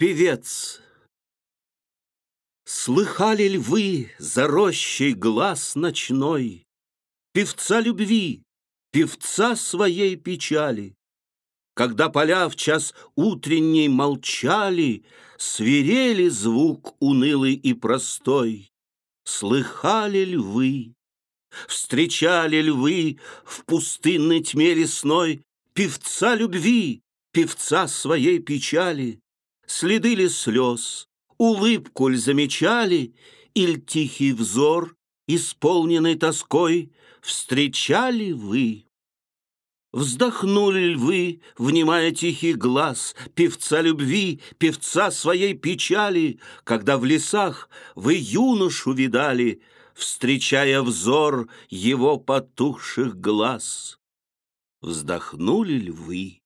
Певец Слыхали ль вы за рощей глаз ночной Певца любви, певца своей печали? Когда поля в час утренний молчали, Свирели звук унылый и простой. Слыхали ль вы, встречали ль вы В пустынной тьме лесной Певца любви, певца своей печали? Следы ли слез, улыбку ль замечали, Иль тихий взор, исполненный тоской, Встречали вы? Вздохнули ль вы, внимая тихий глаз Певца любви, певца своей печали, Когда в лесах вы юношу видали, Встречая взор его потухших глаз? Вздохнули ль вы?